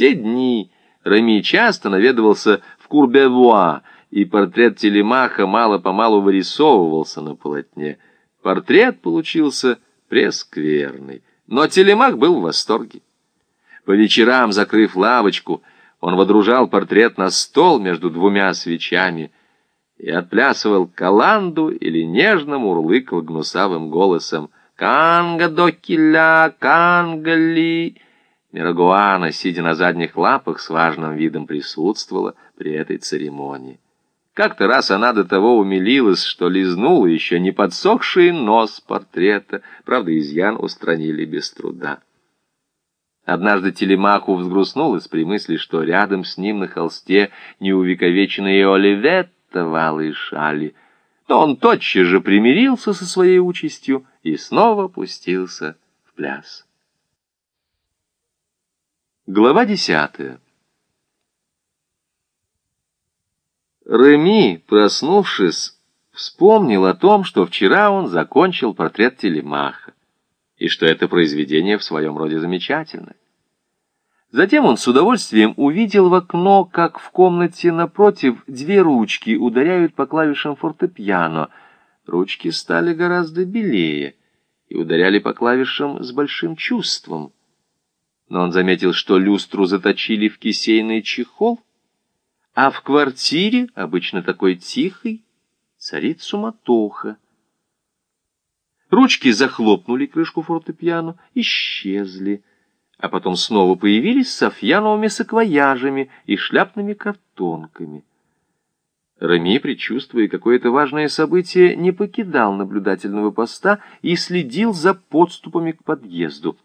те дни Рами часто наведывался в Курбевуа, и портрет Телемаха мало-помалу вырисовывался на полотне. Портрет получился прескверный, но Телемах был в восторге. По вечерам, закрыв лавочку, он водружал портрет на стол между двумя свечами и отплясывал каланду или нежно мурлыкал гнусавым голосом «Канга докиля, канга ли...» Мирагуана, сидя на задних лапах, с важным видом присутствовала при этой церемонии. Как-то раз она до того умилилась, что лизнула еще не подсохший нос портрета, правда, изъян устранили без труда. Однажды Телемаху взгрустнулась при мысли, что рядом с ним на холсте неувековеченные Оливетта валы шали, но он тотчас же примирился со своей участью и снова пустился в пляс. Глава десятая. Реми, проснувшись, вспомнил о том, что вчера он закончил портрет Телемаха, и что это произведение в своем роде замечательное. Затем он с удовольствием увидел в окно, как в комнате напротив две ручки ударяют по клавишам фортепиано. Ручки стали гораздо белее и ударяли по клавишам с большим чувством но он заметил, что люстру заточили в кисейный чехол, а в квартире, обычно такой тихой, царит суматоха. Ручки захлопнули крышку фортепиано, исчезли, а потом снова появились с софьяновыми саквояжами и шляпными картонками. Рами, предчувствуя какое-то важное событие, не покидал наблюдательного поста и следил за подступами к подъезду.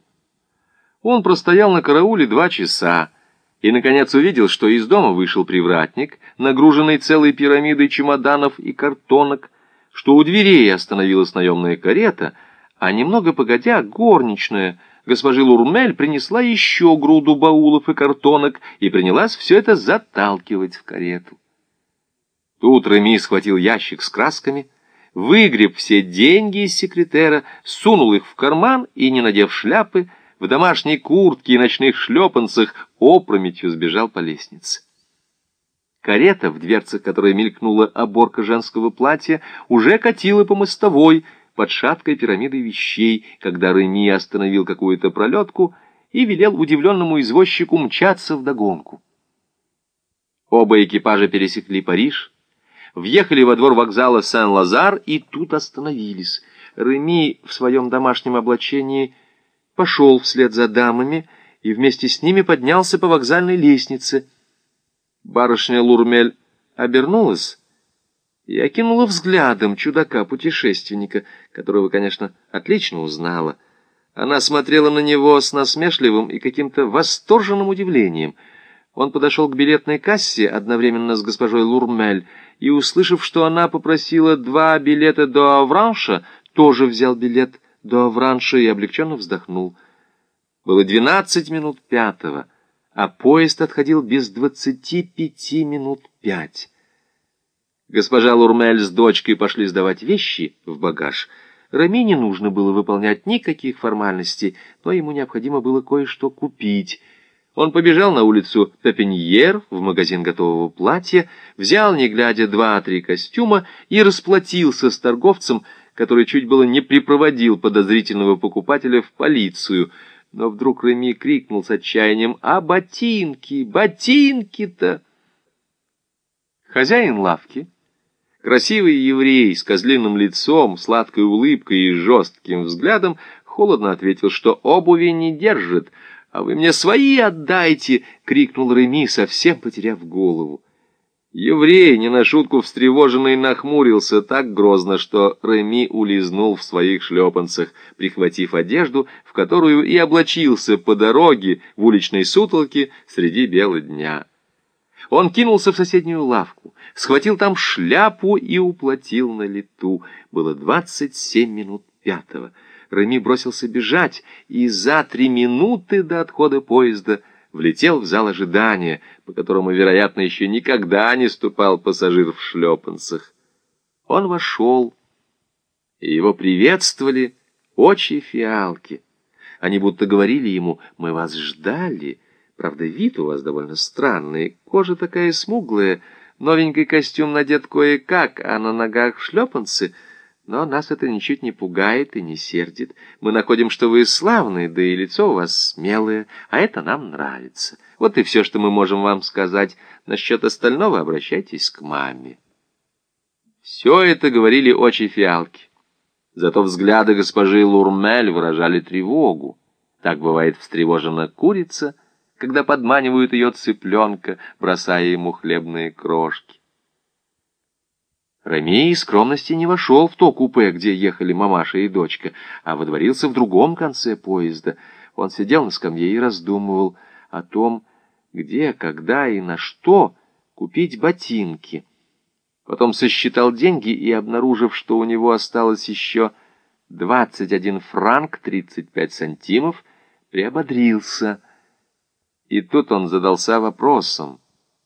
Он простоял на карауле два часа и, наконец, увидел, что из дома вышел привратник, нагруженный целой пирамидой чемоданов и картонок, что у дверей остановилась наемная карета, а немного погодя горничная госпожи Лурмель принесла еще груду баулов и картонок и принялась все это заталкивать в карету. Тут Реми схватил ящик с красками, выгреб все деньги из секретера, сунул их в карман и, не надев шляпы, в домашней куртке и ночных шлепанцах опрометью сбежал по лестнице. Карета, в дверцах которой мелькнула оборка женского платья, уже катила по мостовой под шаткой пирамидой вещей, когда Реми остановил какую-то пролетку и велел удивленному извозчику мчаться вдогонку. Оба экипажа пересекли Париж, въехали во двор вокзала Сен-Лазар и тут остановились. Реми в своем домашнем облачении – пошел вслед за дамами и вместе с ними поднялся по вокзальной лестнице. Барышня Лурмель обернулась и окинула взглядом чудака-путешественника, которого, конечно, отлично узнала. Она смотрела на него с насмешливым и каким-то восторженным удивлением. Он подошел к билетной кассе одновременно с госпожой Лурмель и, услышав, что она попросила два билета до Авранша, тоже взял билет до Авранша и облегченно вздохнул. Было двенадцать минут пятого, а поезд отходил без двадцати пяти минут пять. Госпожа Лурмель с дочкой пошли сдавать вещи в багаж. Рами не нужно было выполнять никаких формальностей, но ему необходимо было кое-что купить. Он побежал на улицу Пепеньер в магазин готового платья, взял, не глядя, два-три костюма и расплатился с торговцем, который чуть было не припроводил подозрительного покупателя в полицию. Но вдруг Реми крикнул с отчаянием «А ботинки! Ботинки-то!» Хозяин лавки, красивый еврей с козлиным лицом, сладкой улыбкой и жестким взглядом, холодно ответил, что обуви не держит. «А вы мне свои отдайте!» — крикнул Реми, совсем потеряв голову. Еврей, не на шутку встревоженный, нахмурился так грозно, что Реми улизнул в своих шлепанцах, прихватив одежду, в которую и облачился по дороге в уличной сутолке среди бела дня. Он кинулся в соседнюю лавку, схватил там шляпу и уплатил на лету. Было двадцать семь минут пятого. Реми бросился бежать, и за три минуты до отхода поезда — влетел в зал ожидания, по которому, вероятно, еще никогда не ступал пассажир в шлепанцах. Он вошел, и его приветствовали очи фиалки. Они будто говорили ему «Мы вас ждали, Правда, вид у вас довольно странный, кожа такая смуглая, новенький костюм надет кое-как, а на ногах шлепанцы — но нас это ничуть не пугает и не сердит. Мы находим, что вы славные, да и лицо у вас смелое, а это нам нравится. Вот и все, что мы можем вам сказать. Насчет остального обращайтесь к маме. Все это говорили очи фиалки. Зато взгляды госпожи Лурмель выражали тревогу. Так бывает встревожена курица, когда подманивают ее цыпленка, бросая ему хлебные крошки. Ромей из скромности не вошел в то купе, где ехали мамаша и дочка, а водворился в другом конце поезда. Он сидел на скамье и раздумывал о том, где, когда и на что купить ботинки. Потом сосчитал деньги и, обнаружив, что у него осталось еще 21 франк 35 сантимов, приободрился. И тут он задался вопросом,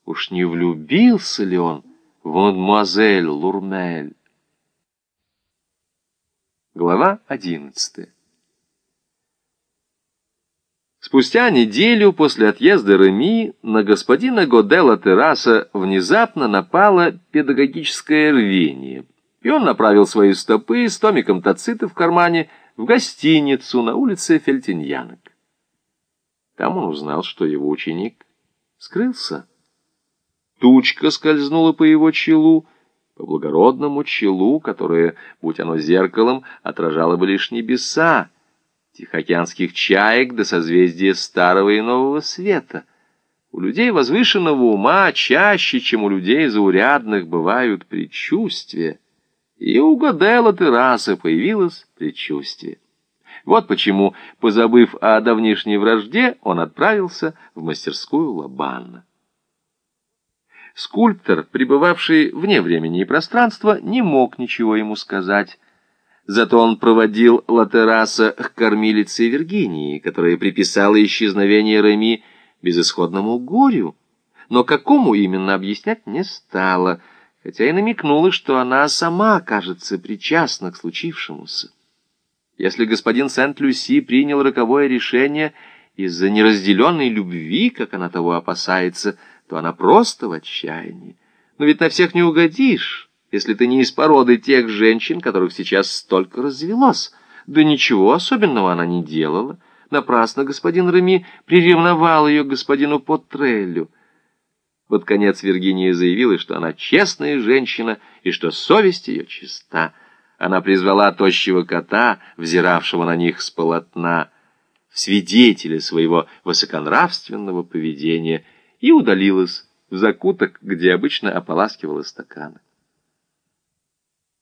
уж не влюбился ли он мадемуазель Лурмель. Глава одиннадцатая. Спустя неделю после отъезда Реми на господина Годела Терраса внезапно напало педагогическое рвение, и он направил свои стопы с томиком тацита в кармане в гостиницу на улице Фельтиньянок. Там он узнал, что его ученик скрылся. Тучка скользнула по его челу, по благородному челу, которое, будь оно зеркалом, отражало бы лишь небеса, тихоокеанских чаек до созвездия старого и нового света. У людей возвышенного ума чаще, чем у людей заурядных, бывают предчувствия. И у Годела Терраса появилось предчувствие. Вот почему, позабыв о давнишней вражде, он отправился в мастерскую Лабанна. Скульптор, пребывавший вне времени и пространства, не мог ничего ему сказать. Зато он проводил Латераса к кормилице Виргинии, которая приписала исчезновение Реми безысходному горю, но какому именно объяснять не стала, хотя и намекнула, что она сама, кажется, причастна к случившемуся. Если господин Сент-Люси принял роковое решение из-за неразделенной любви, как она того опасается, — то она просто в отчаянии. Но ведь на всех не угодишь, если ты не из породы тех женщин, которых сейчас столько развелось. Да ничего особенного она не делала. Напрасно господин Реми приревновал ее к господину Потреллю. Под конец Виргиния заявила, что она честная женщина и что совесть ее чиста. Она призвала тощего кота, взиравшего на них с полотна, в свидетеля своего высоконравственного поведения – и удалилась в закуток, где обычно ополаскивала стаканы.